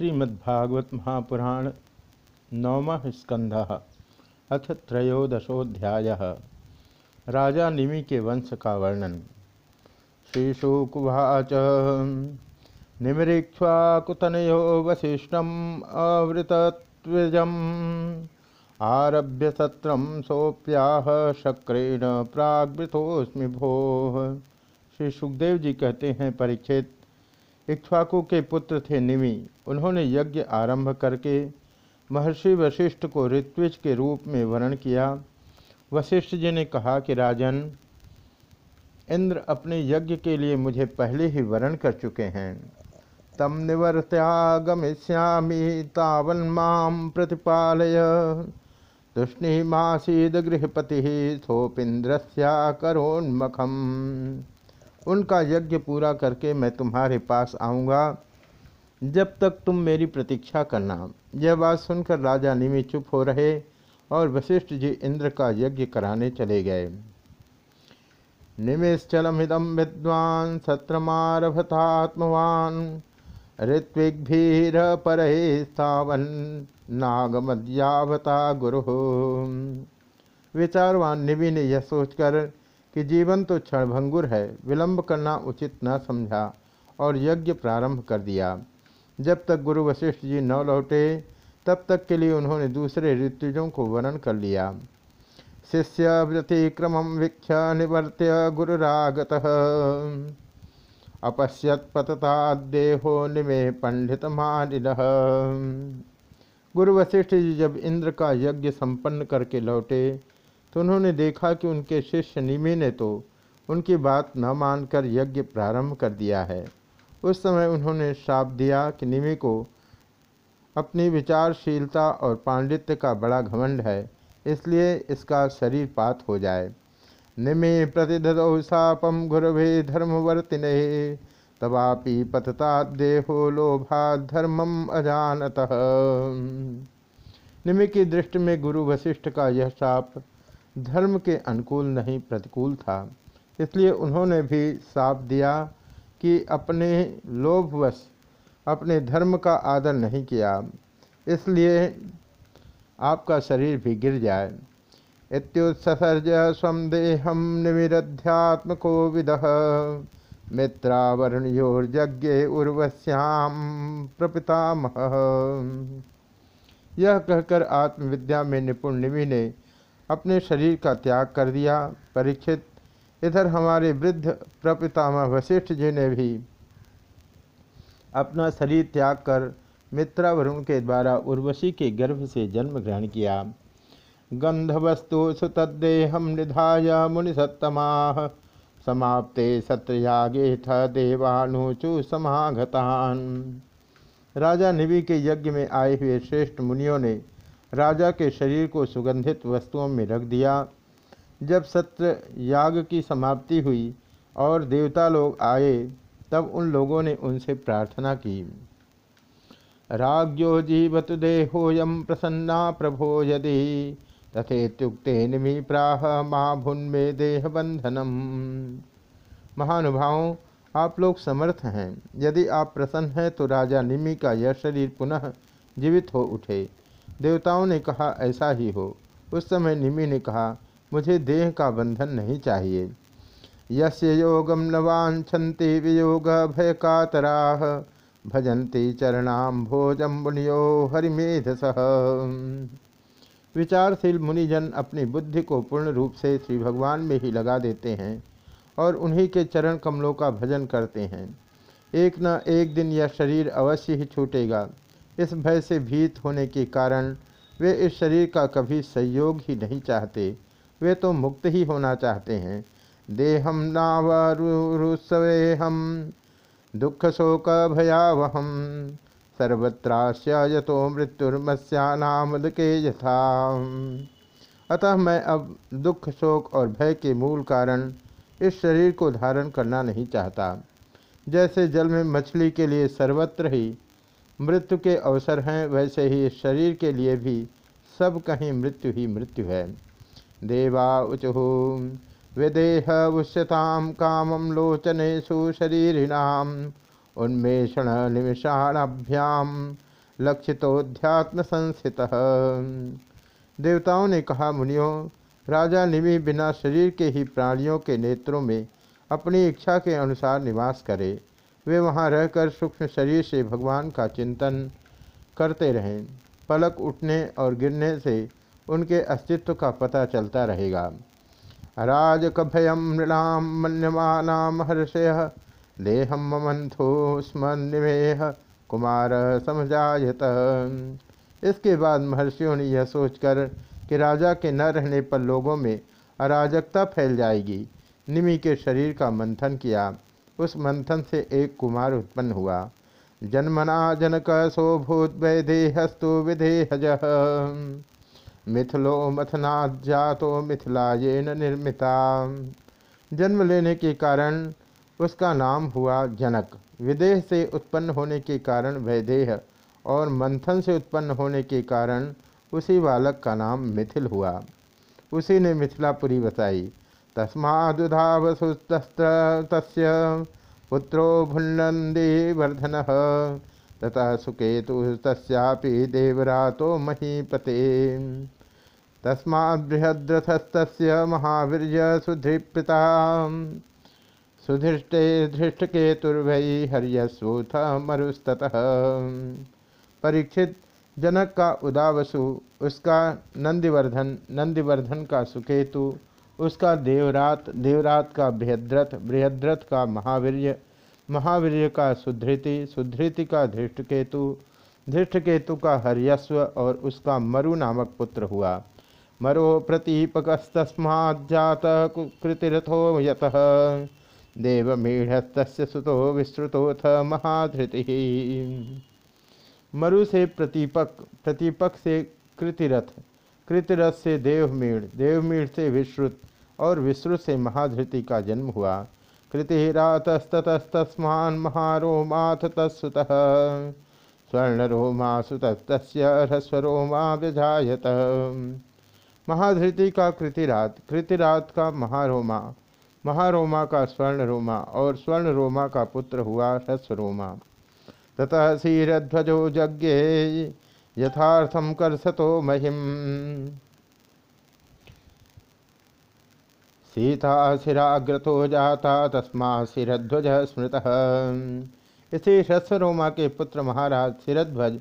श्रीमद्भागवत महापुराण नवम स्कंध अथ त्रयोदशोध्याय राजा निमि के वंश का वर्णन। श्रीशुकुवाच। निमरीक्ष्वाकुतनयो वशिष्ठम आवृतत्विजम आरभ्य सत्र सोप्याह शक्रेण प्रागृतोस्मि भो। श्री सुखदेव जी कहते हैं परीक्षित इक्ष्वाकु के पुत्र थे निमि। उन्होंने यज्ञ आरंभ करके महर्षि वशिष्ठ को ऋत्विज के रूप में वर्ण किया। वशिष्ठ जी ने कहा कि, राजन, इंद्र अपने यज्ञ के लिए मुझे पहले ही वर्ण कर चुके हैं। तम निवर्त्यागमिष्यामी तावन माम प्रतिपालय। तुष्णिमासीद गृहपति सोपिंद्रस्या करोन्मखम। उनका यज्ञ पूरा करके मैं तुम्हारे पास आऊँगा, जब तक तुम मेरी प्रतीक्षा करना। यह बात सुनकर राजा निमि चुप हो रहे और वशिष्ठ जी इंद्र का यज्ञ कराने चले गए। निमेश्चलमिदम विद्वान, सत्रमारभतात्मवान, ऋत्विग्भीर पर स्थावन नागमद्यावता गुरु। विचारवान निवि ने यह सोचकर कि जीवन तो क्षणभंगुर है, विलंब करना उचित न समझा और यज्ञ प्रारंभ कर दिया। जब तक गुरु वशिष्ठ जी न लौटे, तब तक के लिए उन्होंने दूसरे ऋतुजों को वर्णन कर लिया। शिष्य व्यतिक्रम वीक्ष निवर्त्य गुरुरागत। अपश्यत पतता देहो निमे पंडित मानिल गुरु वशिष्ठ जी जब इंद्र का यज्ञ संपन्न करके लौटे तो उन्होंने देखा कि उनके शिष्य निमि ने तो उनकी बात न मानकर यज्ञ प्रारंभ कर दिया है। उस समय उन्होंने श्राप दिया कि निमि को अपनी विचारशीलता और पांडित्य का बड़ा घमंड है, इसलिए इसका शरीर पात हो जाए। निमि प्रतिदौ शापम गुरवे धर्मवर्तिन तवापि पतता देहो लोभा धर्मम अजानत। निमि की दृष्टि में गुरु वशिष्ठ का यह शाप धर्म के अनुकूल नहीं प्रतिकूल था। इसलिए उन्होंने भी साफ़ दिया कि अपने लोभवश अपने धर्म का आदर नहीं किया। इसलिए आपका शरीर भी गिर जाए। इत्युत्सर्ज स्वेहम निविध्यात्मको विद। मित्रावरणयोर्यज्ञ उर्वश्याम प्रपितामह। यह कहकर आत्मविद्या में निपुण निवि ने अपने शरीर का त्याग कर दिया। परीक्षित, इधर हमारे वृद्ध प्रपितामह वशिष्ठ जी ने भी अपना शरीर त्याग कर मित्रावरुण के द्वारा उर्वशी के गर्भ से जन्म ग्रहण किया। गंधवस्तु सुतदेहम निधाय मुनिसत्तमा, समाप्ते सत्रयागे थ देवानुचु समागतान। राजा निवि के यज्ञ में आए हुए श्रेष्ठ मुनियों ने राजा के शरीर को सुगंधित वस्तुओं में रख दिया। जब सत्र याग की समाप्ति हुई और देवता लोग आए, तब उन लोगों ने उनसे प्रार्थना की। राज्यो जीवत देहोयम प्रसन्ना प्रभो यदि, तथेत्युक्ते निमि प्राह माँ भुन्मे देह बंधनम महानुभावों, आप लोग समर्थ हैं। यदि आप प्रसन्न हैं तो राजा निमि का यह शरीर पुनः जीवित हो उठे। देवताओं ने कहा, ऐसा ही हो। उस समय निमि ने कहा, मुझे देह का बंधन नहीं चाहिए। यस्य योगम न वाछन्ति वियोग भय कातरा भजन्ति चरणाम भोजम मुनियो हरिमेधस। विचारशील मुनिजन अपनी बुद्धि को पूर्ण रूप से श्री भगवान में ही लगा देते हैं और उन्हीं के चरण कमलों का भजन करते हैं। एक न एक दिन यह शरीर अवश्य ही छूटेगा। इस भय से भीत होने के कारण वे इस शरीर का कभी सहयोग ही नहीं चाहते। वे तो मुक्त ही होना चाहते हैं। देहम नावरुसवे हम दुख शोक भयावहम सर्वत्राश्य यतो मृत्युर्मस्यानामद के यथा अतः मैं अब दुख, शोक और भय के मूल कारण इस शरीर को धारण करना नहीं चाहता। जैसे जल में मछली के लिए सर्वत्र ही मृत्यु के अवसर हैं, वैसे ही शरीर के लिए भी सब कहीं मृत्यु ही मृत्यु है। देवा उचहु, विदेह उष्यताम कामम लोचने शरीरिणाम, उन्मेषण निमिषाणाभ्याम लक्षितोध्यात्म संस्थित देवताओं ने कहा, मुनियों, राजा निमि बिना शरीर के ही प्राणियों के नेत्रों में अपनी इच्छा के अनुसार निवास करे। वे वहाँ रहकर सूक्ष्म शरीर से भगवान का चिंतन करते रहें। पलक उठने और गिरने से उनके अस्तित्व का पता चलता रहेगा। राजकभयम नृणाम मन्यमानाम हर्षय देहम ममंथो स्मन्मेह कुमार समझायत इसके बाद महर्षियों ने यह सोचकर कि राजा के न रहने पर लोगों में अराजकता फैल जाएगी। निमि के शरीर का मंथन किया। उस मंथन से एक कुमार उत्पन्न हुआ। जन्मना जनक सोभूत वैदेहस्तु विधेहज। मिथिलो मथनाजातो मिथिलायेन निर्मिता। जन्म लेने के कारण उसका नाम हुआ जनक। विदेह से उत्पन्न होने के कारण वैदेह और मंथन से उत्पन्न होने के कारण उसी बालक का नाम मिथिल हुआ। उसी ने मिथिलापुरी बताई तस्मादुधावसुस्तस्य पुत्रो भुन्नंदी वर्धन। तथा सुकेतु तस्यापि देवरातो महीपते। तस्माद्बृहद्रथस्तस्य महावीर्य सुधृपिता सुधृष्टे धृष्टकेतुर्भयी हर्यस्वूथ मरुस्तः परीक्षित जनक का उदावसु, उसका नंदिवर्धन नंदिवर्धन का सुकेतु उसका देवरात देवरात का बृहद्रथ बृहद्रथ का महावीर्य महावीर्य का सुधृति सुधृति का धृष्टकेतु धृष्टकेतु का हरियस्व और उसका मरु नामक पुत्र हुआ। मरो प्रतीपकस्तस्माज्जात कृतिरथो यत। देवमीढ़स्त सुतो विस्तृतोथ महाधृति। मरु से प्रतीपक प्रतीपक से कृतिरथ कृतिरथ से देवमीढ़ देवमीढ़ से विश्रुत और विश्रुत से महाधृति का जन्म हुआ। कृतिरातस्ततस्तस्मान महारोमाथ तत्सुत स्वर्णरोमा सुतस्तस्वरोमा व्यजात महाधृति का कृतिरात कृतिरात का महारोमा महारोमा का स्वर्ण रोमा और स्वर्ण रोमा का पुत्र हुआ ह्रस्वरोमा ततः यज्ञे यथार्थम कर्षतो महिम। सीता शिराग्रतो जाता, तस्मा शिरध्वज स्मृत। इसी शस्वरोमा के पुत्र महाराज शिरध्वज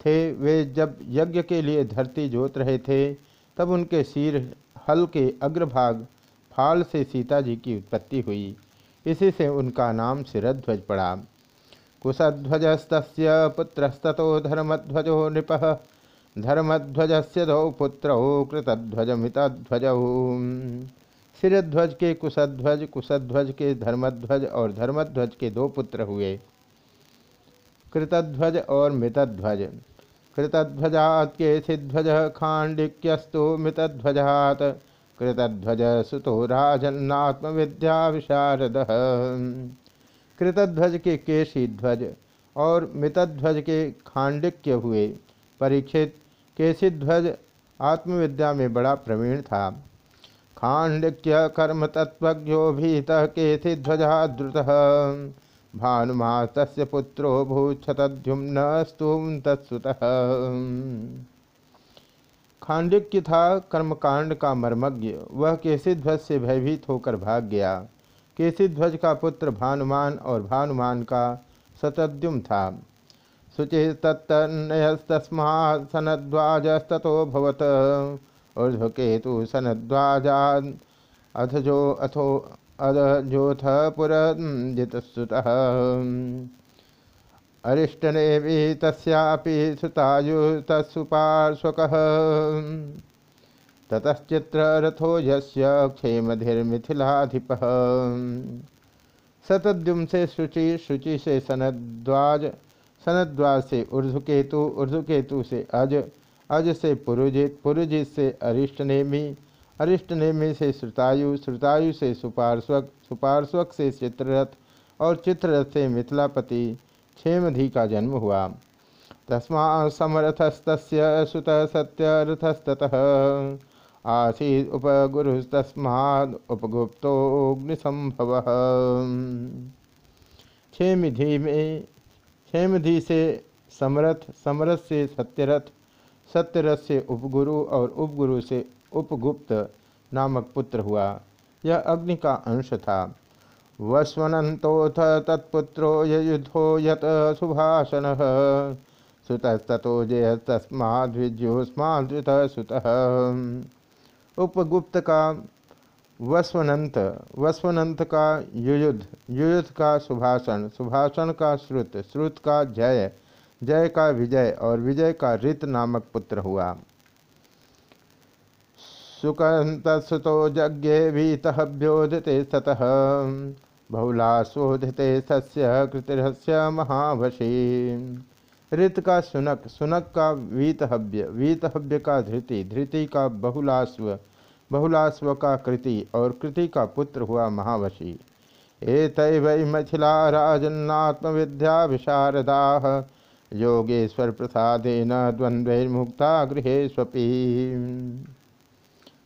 थे। वे जब यज्ञ के लिए धरती जोत रहे थे, तब उनके सिर हल के अग्रभाग फाल से सीता जी की उत्पत्ति हुई। इसी से उनका नाम शिरध्वज पड़ा। कुशध्वजस्त पुत्रस्तो धर्मध्वजो नृप। धर्मध्वज से दौ पुत्रौ कृतध्वजमितध्वज। सिरध्वज के कुशध्वज कुशध्वज के धर्मध्वज और धर्मध्वज के दो पुत्र हुए। कृतध्वज और मितध्वज। कृतध्वजात के सिध्वज खांडिक्यस्तु मितध्वजात। कृतध्वज सुतो राजन्नात्म विद्या विशारद। कृतध्वज के केशी ध्वज और मितध्वज के खांडिक्य हुए। परीक्षित केशिध्वज आत्मविद्या में बड़ा प्रवीण था। खांडिक्य कर्म तत्वज्ञो भीत केशिध्वजा द्रुत भानुमा तस्य पुत्रो भूक्षतद्युम्न स्तूम तत्सुत खांडिक्य था कर्मकांड का मर्मज्ञ, वह केशिध्वज से भयभीत होकर भाग गया। केशिध्वज का पुत्र भानुमान और भानुमान का सतद्युम था। शुचिस्तन्नयस्तस्मा सनद्वाजस्तो भवत। ऊर्ध्वकेतु सनद्वाजा अथजो अथो अधजोथ पुरजितसुत अरिष्टनेवी तस्यापि सुतायुतसुपार्श्वकः। ततश्चित्ररथो यस्य क्षेमधिर्मिथिलाधिप। शतद्युम से शुचि शुचि से सनद्वाज सनद्वाज से ऊर्धकेतु ऊर्धकेतु से अज अज से पुरुजित पुरुजित से अरिष्टनेमी अरिष्टनेमी से श्रुतायु श्रुतायु से सुपार्श्वक सुपार्श्वक से चित्ररथ और चित्ररथ से मिथिलापति, क्षेमधि का जन्म हुआ। तस्मा समरथस्त सुत सत्यरथस्तः आसीद उपगुरुस्तस्माद उपगुप्तोग्निसंभव क्षेमिधि में क्षेमधि से समरथ समरथ से सत्यरथ सत्यरथ से उपगुरु और उपगुरु से उपगुप्त नामक पुत्र हुआ। यह अग्नि का अंश था। वस्वनोथ तत्पुत्रो युद्धो यत सुभाषण। सुतस्तो जय तस्माद्विज्योस्माद्वित सुत। उपगुप्त का वस्वनंत। वस्वनंत का युयुद्ध। युयुद्ध का सुभाषण। सुभाषण का श्रुत। श्रुत का जय। जय का विजय और विजय का ऋत नामक पुत्र हुआ। सुकंतसुतो यज्ञे वीतभ्योदिते ततः बहुलास्वोदिते सस्य कृतिरस्य महावशी। ऋत का सुनक सुनक का वीतहव्य वीतहव्य का धृति धृति का बहुलास्व बहुलास्व का कृति और कृति का पुत्र हुआ महावशी। एत वै मिथिला राजन्नात्म विद्या विशारदा योगेश्वर प्रसादेन द्वंद्वैर्मुक्ता गृहेष्वपी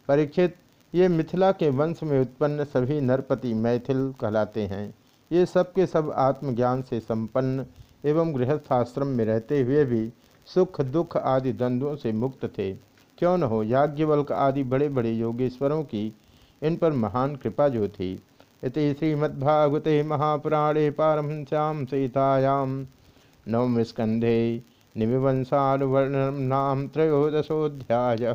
परीक्षित, ये मिथिला के वंश में उत्पन्न सभी नरपति मैथिल कहलाते हैं। ये सब के सब आत्मज्ञान से संपन्न एवं गृहस्थाश्रम में रहते हुए भी सुख, दुख आदि द्वंद्वों से मुक्त थे। क्यों न हो, याज्ञवल्क आदि बड़े बड़े योगेश्वरों की इन पर महान कृपा जो थी। इति श्रीमद्भागवते महापुराणे पारमश्याम सीतायाम। नवम स्कंधे निमिवंशानुवर्णम नाम त्रयोदशोध्याय